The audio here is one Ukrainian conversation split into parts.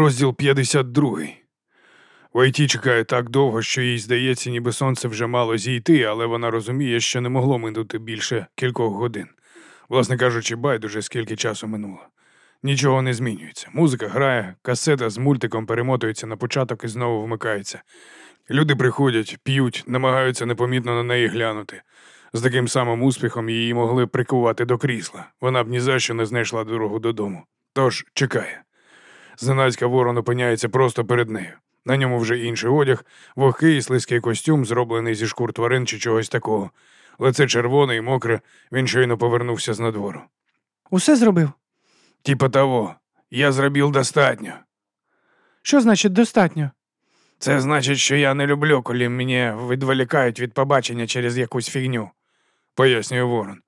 Розділ 52. Войті чекає так довго, що їй здається, ніби сонце вже мало зійти, але вона розуміє, що не могло минути більше кількох годин. Власне кажучи, байдуже скільки часу минуло. Нічого не змінюється. Музика грає, касета з мультиком перемотується на початок і знову вмикається. Люди приходять, п'ють, намагаються непомітно на неї глянути. З таким самим успіхом її могли прикувати до крісла. Вона б ні за що не знайшла дорогу додому. Тож чекає. Зненацька ворон опиняється просто перед нею. На ньому вже інший одяг, вогкий і слизький костюм, зроблений зі шкур тварин чи чогось такого. Лице червоне і мокре, він щойно повернувся з надвору. Усе зробив? Типа того, я зробив достатньо. Що значить достатньо? Це значить, що я не люблю, коли мене відволікають від побачення через якусь фігню, пояснює Ворон.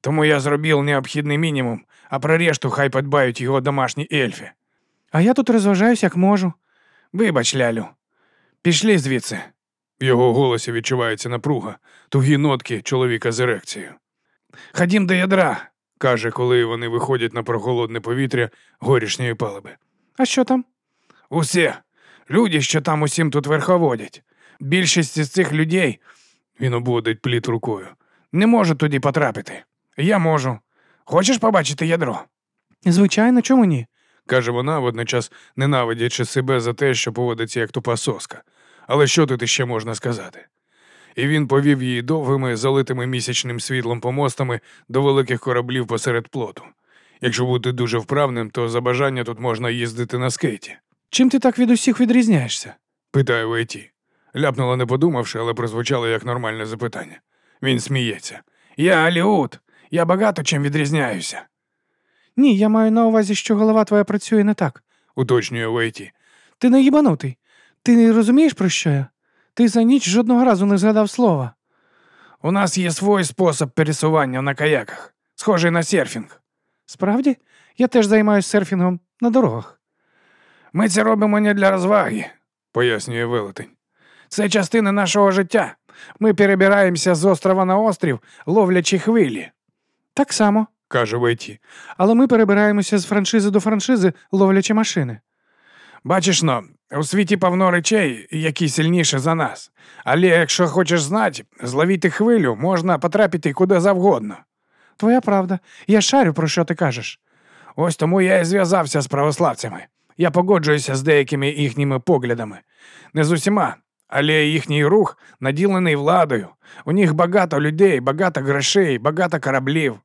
Тому я зробив необхідний мінімум, а про решту хай подбають його домашні ельфи. А я тут розважаюсь, як можу. Вибач, лялю. Пішли звідси. В його голосі відчувається напруга, тугі нотки чоловіка з ерекцією. Ходім до ядра, каже, коли вони виходять на прохолодне повітря горішньої палиби. А що там? Усе. Люди, що там усім тут верховодять. Більшість із цих людей, він обводить пліт рукою, не може туди потрапити. Я можу. Хочеш побачити ядро? Звичайно, чому ні? Каже вона, водночас ненавидячи себе за те, що поводиться як тупа соска. Але що тут іще можна сказати? І він повів її довгими, залитими місячним світлом помостами до великих кораблів посеред плоту. Якщо бути дуже вправним, то за бажання тут можна їздити на скейті. Чим ти так від усіх відрізняєшся? питає Вейті. Ляпнула, не подумавши, але прозвучало як нормальне запитання. Він сміється. Я Аліут. Я багато чим відрізняюся, Ні, я маю на увазі, що голова твоя працює не так. уточнює Вейті. Ти не їбанутий. Ти не розумієш, про що я? Ти за ніч жодного разу не згадав слова. У нас є свій спосіб пересування на каяках, схожий на серфінг. Справді, я теж займаюся серфінгом на дорогах. Ми це робимо не для розваги, пояснює велетень. Це частина нашого життя. Ми перебираємося з острова на острів, ловлячи хвилі, Так само. Каже Вейті. Але ми перебираємося з франшизи до франшизи, ловлячи машини. Бачиш но, у світі повно речей, які сильніші за нас. Але якщо хочеш знати, зловити хвилю можна потрапити куди завгодно. Твоя правда. Я шарю, про що ти кажеш. Ось тому я і зв'язався з православцями. Я погоджуюся з деякими їхніми поглядами. Не з усіма, але їхній рух наділений владою. У них багато людей, багато грошей, багато кораблів.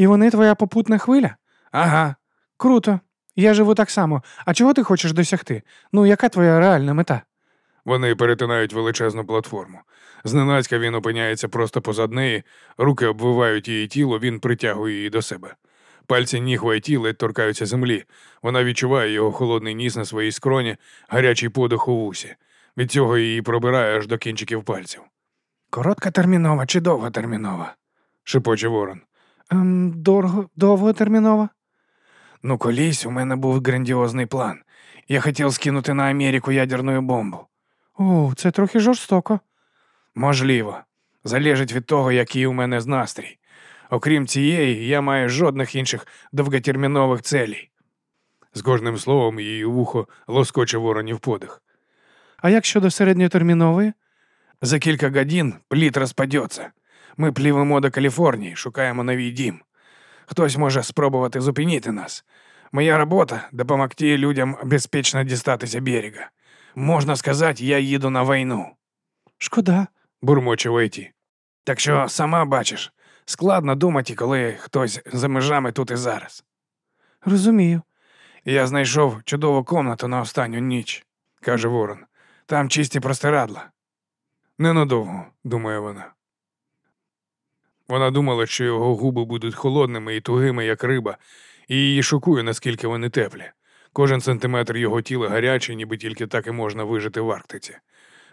І вони твоя попутна хвиля? Ага. Круто. Я живу так само. А чого ти хочеш досягти? Ну, яка твоя реальна мета? Вони перетинають величезну платформу. Зненацька він опиняється просто позад неї, руки обвивають її тіло, він притягує її до себе. Пальці ніг Вайті ледь торкаються землі. Вона відчуває його холодний ніс на своїй скроні, гарячий подих у вусі. Від цього її пробирає аж до кінчиків пальців. Короткотермінова чи довготермінова? шепоче ворон. Ем, дорого, довготермінова? Ну, колись у мене був грандіозний план. Я хотів скинути на Америку ядерну бомбу. О, це трохи жорстоко. Можливо. Залежить від того, який у мене настрій. Окрім цієї, я маю жодних інших довготермінових целей. З кожним словом її вухо лоскоче воронів подих. А як щодо середньотермінової? За кілька годин пліт розпадеться. Ми плівемо до Каліфорнії, шукаємо новий дім. Хтось може спробувати зупинити нас. Моя робота допомогти людям безпечно дістатися берега. Можна сказати, я їду на війну, Шкода. бурмоче Вейті. Так що сама бачиш, складно думати, коли хтось за межами тут і зараз. Розумію. Я знайшов чудову комнату на останню ніч, каже Ворон. Там чисті простирадла. Ненадовго, думає вона. Вона думала, що його губи будуть холодними і тугими, як риба, і її шокує, наскільки вони теплі. Кожен сантиметр його тіла гарячий, ніби тільки так і можна вижити в Арктиці.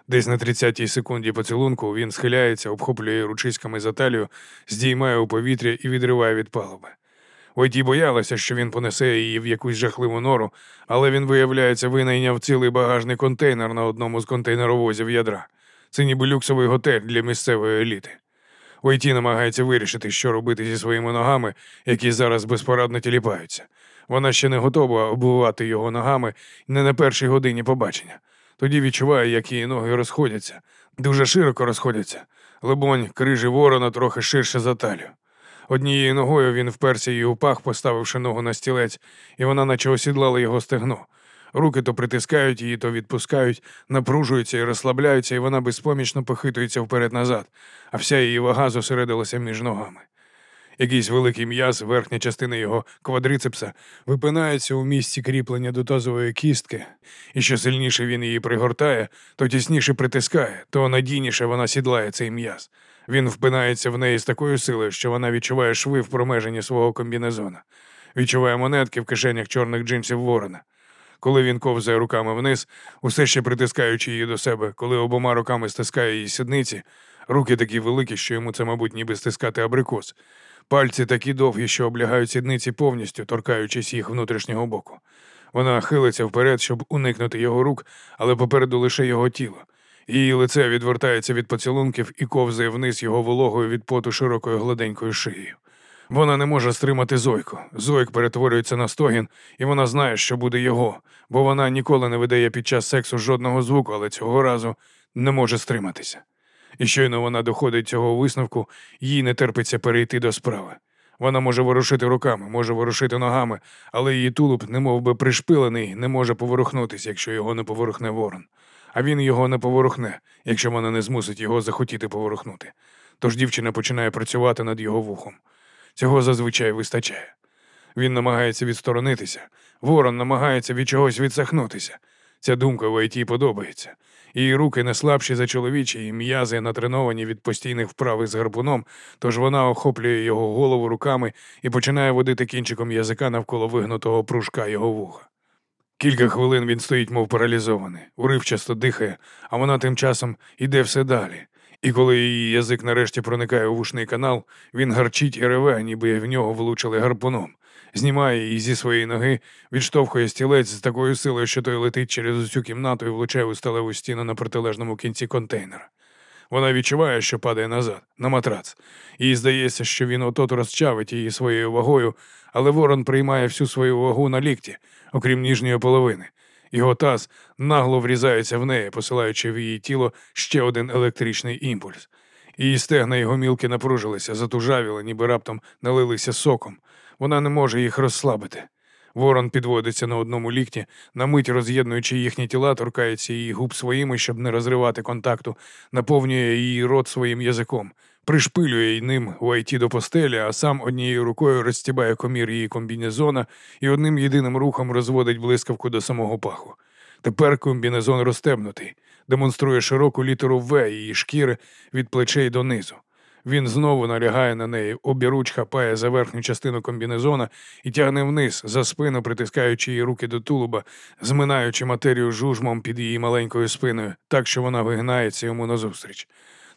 Десь на 30-й секунді поцілунку він схиляється, обхоплює ручиськами за талію, здіймає у повітря і відриває від палуби. Войті боялася, що він понесе її в якусь жахливу нору, але він, виявляється, винайняв цілий багажний контейнер на одному з контейнеровозів ядра. Це ніби люксовий готель для місцевої еліти. Войті намагається вирішити, що робити зі своїми ногами, які зараз безпорадно тіліпаються. Вона ще не готова оббивати його ногами не на першій годині побачення. Тоді відчуває, як її ноги розходяться, дуже широко розходяться. Либонь, крижі ворона трохи ширше за талію. Однією ногою він вперся її у пах, поставивши ногу на стілець, і вона наче осідлала його стегно. Руки то притискають її, то відпускають, напружуються і розслабляються, і вона безпомічно похитується вперед-назад, а вся її вага зосередилася між ногами. Якийсь великий м'яз, верхня частина його квадрицепса, випинається у місці кріплення до тазової кістки, і що сильніше він її пригортає, то тісніше притискає, то надійніше вона сідлає цей м'яз. Він впинається в неї з такою силою, що вона відчуває шви в промеженні свого комбінезона, відчуває монетки в кишенях чорних джинсів ворона. Коли він ковзає руками вниз, усе ще притискаючи її до себе, коли обома руками стискає її сідниці, руки такі великі, що йому це, мабуть, ніби стискати абрикос. Пальці такі довгі, що облягають сідниці повністю, торкаючись їх внутрішнього боку. Вона хилиться вперед, щоб уникнути його рук, але попереду лише його тіло. Її лице відвертається від поцілунків і ковзає вниз його вологою від поту широкою гладенькою шиєю. Вона не може стримати зойку. Зойк перетворюється на стогін, і вона знає, що буде його, бо вона ніколи не видає під час сексу жодного звуку, але цього разу не може стриматися. І щойно вона доходить цього висновку, їй не терпиться перейти до справи. Вона може ворушити руками, може ворушити ногами, але її тулуб, немов би пришпилений, не може поворухнутися, якщо його не поворухне ворон. А він його не поворухне, якщо вона не змусить його захотіти поворухнути. Тож дівчина починає працювати над його вухом. Цього зазвичай вистачає. Він намагається відсторонитися, ворон намагається від чогось відсахнутися. Ця думка в ІТ подобається. Її руки не слабші за чоловічі, і м'язи натреновані від постійних вправ із гарпуном, тож вона охоплює його голову руками і починає водити кінчиком язика навколо вигнутого пружка його вуха. Кілька хвилин він стоїть, мов паралізований, уривчасто дихає, а вона тим часом іде все далі. І коли її язик нарешті проникає у вушний канал, він гарчить і реве, ніби в нього влучили гарпуном, знімає її зі своєї ноги, відштовхує стілець з такою силою, що той летить через усю кімнату і влучає у сталеву стіну на протилежному кінці контейнера. Вона відчуває, що падає назад, на матрац. Їй здається, що він отот розчавить її своєю вагою, але ворон приймає всю свою вагу на лікті, окрім ніжньої половини. Його таз нагло врізається в неї, посилаючи в її тіло ще один електричний імпульс. Її стегна і гомілки напружилися, затужавіли, ніби раптом налилися соком. Вона не може їх розслабити. Ворон підводиться на одному лікті, на мить роз'єднуючи їхні тіла, торкається її губ своїми, щоб не розривати контакту, наповнює її рот своїм язиком, пришпилює й ним у айті до постелі, а сам однією рукою розстібає комір її комбінезона і одним єдиним рухом розводить блискавку до самого паху. Тепер комбінезон розтебнутий, демонструє широку літеру В її шкіри від плечей донизу. Він знову налягає на неї, обіруч хапає за верхню частину комбінезона і тягне вниз, за спину, притискаючи її руки до тулуба, зминаючи матерію жужмом під її маленькою спиною, так що вона вигнається йому назустріч.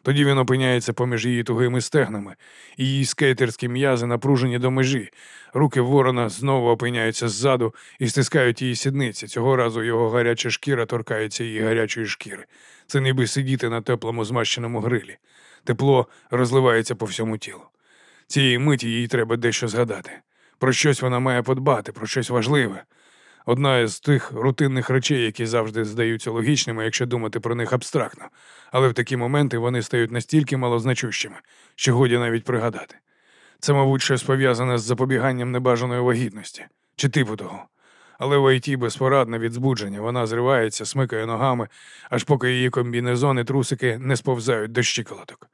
Тоді він опиняється поміж її тугими стегнами, і її скейтерські м'язи напружені до межі. Руки ворона знову опиняються ззаду і стискають її сідниці. Цього разу його гаряча шкіра торкається її гарячої шкіри. Це ніби сидіти на теплому змащеному грилі. Тепло розливається по всьому тілу. Цієї миті їй треба дещо згадати. Про щось вона має подбати, про щось важливе. Одна із тих рутинних речей, які завжди здаються логічними, якщо думати про них абстрактно, але в такі моменти вони стають настільки малозначущими, що годі навіть пригадати. Це, мабуть, щось пов'язане з запобіганням небажаної вагітності чи типу того. Але в ІТ безпорадна від збудження, вона зривається, смикає ногами, аж поки її комбінезони трусики не сповзають до щиколоток.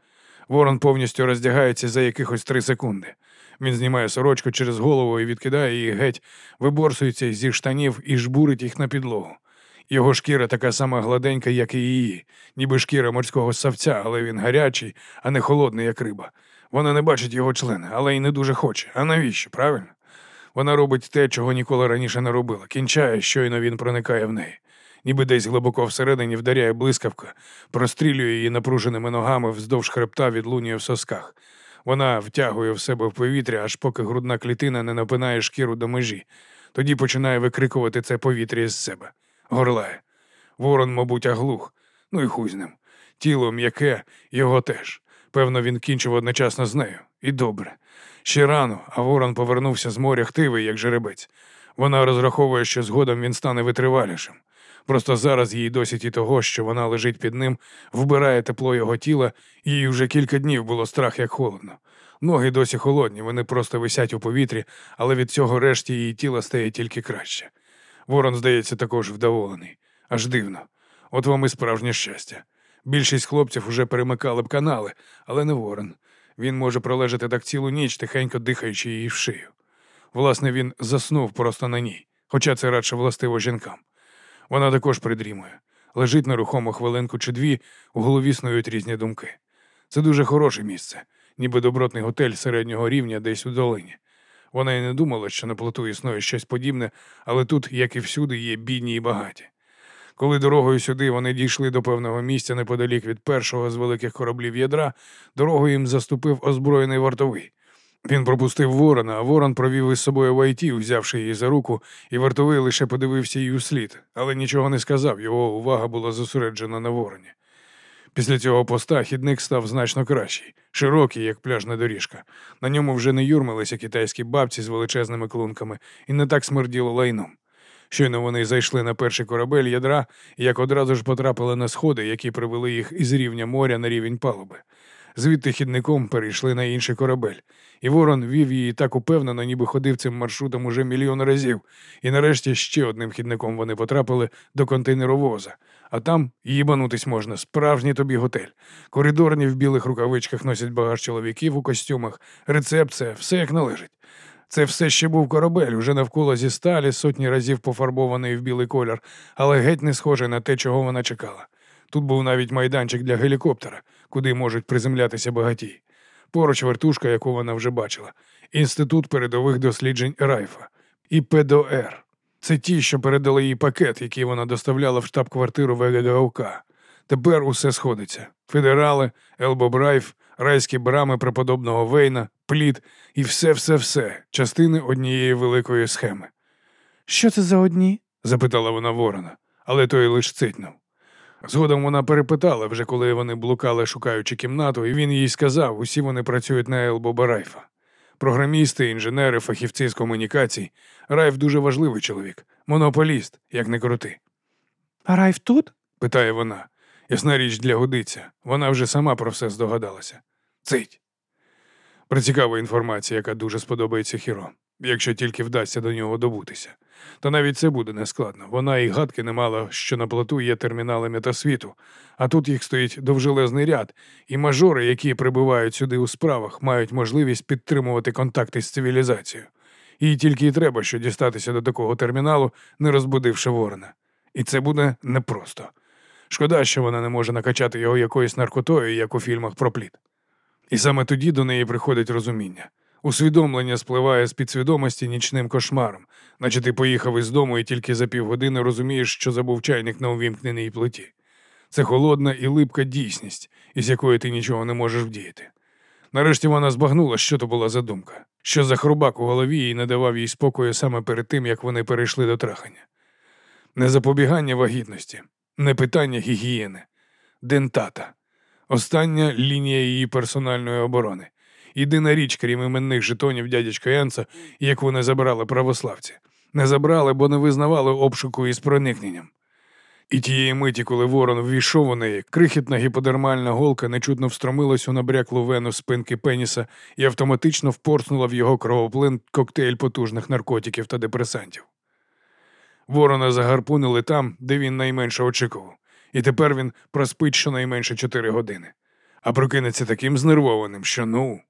Ворон повністю роздягається за якихось три секунди. Він знімає сорочку через голову і відкидає її геть, виборсується зі штанів і жбурить їх на підлогу. Його шкіра така сама гладенька, як і її, ніби шкіра морського савця, але він гарячий, а не холодний, як риба. Вона не бачить його члени, але й не дуже хоче. А навіщо? Правильно? Вона робить те, чого ніколи раніше не робила. Кінчає, щойно він проникає в неї. Ніби десь глибоко всередині вдаряє блискавка, прострілює її напруженими ногами вздовж хребта відлунює в сосках. Вона втягує в себе в повітря, аж поки грудна клітина не напинає шкіру до межі. Тоді починає викрикувати це повітря із себе. Горлає. Ворон, мабуть, аглух. Ну і хуй з ним. Тіло м'яке, його теж. Певно, він кінчив одночасно з нею. І добре. Ще рано, а ворон повернувся з моря хтивий, як жеребець. Вона розраховує, що згодом він стане витривалішим. Просто зараз їй досить і того, що вона лежить під ним, вбирає тепло його тіла, їй вже кілька днів було страх, як холодно. Ноги досі холодні, вони просто висять у повітрі, але від цього решті її тіла стає тільки краще. Ворон, здається, також вдоволений. Аж дивно. От вам і справжнє щастя. Більшість хлопців уже перемикали б канали, але не ворон. Він може пролежати так цілу ніч, тихенько дихаючи її в шию. Власне, він заснув просто на ній, хоча це радше властиво жінкам. Вона також придрімує. Лежить нерухомо хвилинку чи дві, у голові снують різні думки. Це дуже хороше місце, ніби добротний готель середнього рівня десь у долині. Вона й не думала, що на плоту існує щось подібне, але тут, як і всюди, є бідні і багаті. Коли дорогою сюди вони дійшли до певного місця неподалік від першого з великих кораблів ядра, дорогу їм заступив озброєний вартовий. Він пропустив ворона, а ворон провів із собою Вайті, взявши її за руку, і вартовий лише подивився їй у слід, але нічого не сказав, його увага була зосереджена на вороні. Після цього поста хідник став значно кращий, широкий, як пляжна доріжка. На ньому вже не юрмилися китайські бабці з величезними клунками і не так смерділо лайном. Щойно вони зайшли на перший корабель ядра, як одразу ж потрапили на сходи, які привели їх із рівня моря на рівень палуби. Звідти хідником перейшли на інший корабель, і ворон вів її так упевнено, ніби ходив цим маршрутом уже мільйон разів. І нарешті ще одним хідником вони потрапили до контейнеровоза. А там їбанутись можна, справжній тобі готель. Коридорні в білих рукавичках носять багаж чоловіків у костюмах, рецепція, все як належить. Це все ще був корабель, уже навколо зі сталі, сотні разів пофарбований в білий колір, але геть не схожий на те, чого вона чекала. Тут був навіть майданчик для гелікоптера, куди можуть приземлятися багатій. Поруч вертушка, яку вона вже бачила, Інститут передових досліджень Райфа і ПДОР. Це ті, що передали їй пакет, який вона доставляла в штаб-квартиру ВГГОК. Тепер усе сходиться: федерали, Елбобрайф, райські брами преподобного Вейна, плід і все-все-все частини однієї великої схеми. Що це за одні? запитала вона ворона, але той лиш цитнув. Згодом вона перепитала, вже коли вони блукали, шукаючи кімнату, і він їй сказав, усі вони працюють на Елбоба Райфа. Програмісти, інженери, фахівці з комунікацій. Райф дуже важливий чоловік, монополіст, як не крути. А Райф тут? питає вона. Ясна річ для годиться. Вона вже сама про все здогадалася. Цить. Прецікава інформація, яка дуже сподобається Хіро, якщо тільки вдасться до нього добутися. Та навіть це буде нескладно. Вона і гадки не мала, що на плоту є термінали метасвіту, а тут їх стоїть довжелезний ряд, і мажори, які прибувають сюди у справах, мають можливість підтримувати контакти з цивілізацією. Їй тільки й треба, що дістатися до такого терміналу, не розбудивши ворона. І це буде непросто. Шкода, що вона не може накачати його якоюсь наркотою, як у фільмах про плід. І саме тоді до неї приходить розуміння. Усвідомлення спливає з підсвідомості нічним кошмаром, наче ти поїхав із дому і тільки за півгодини розумієш, що забув чайник на увімкненій плиті. Це холодна і липка дійсність, із якої ти нічого не можеш вдіяти. Нарешті вона збагнула, що то була за думка, що за хрубак у голові і не давав їй спокою саме перед тим, як вони перейшли до трахання. Не запобігання вагітності, не питання гігієни, дентата, остання лінія її персональної оборони. Єдина річ, крім іменних жетонів дядячка Янса, яку не забрали православці. Не забрали, бо не визнавали обшуку із проникненням. І тієї миті, коли ворон ввійшов у неї, крихітна гіподермальна голка нечутно встромилась у набряклу вену спинки пеніса і автоматично впорснула в його кровоплин коктейль потужних наркотиків та депресантів. Ворона загарпунили там, де він найменше очікував, і тепер він проспить щонайменше чотири години, а прокинеться таким знервованим, що ну.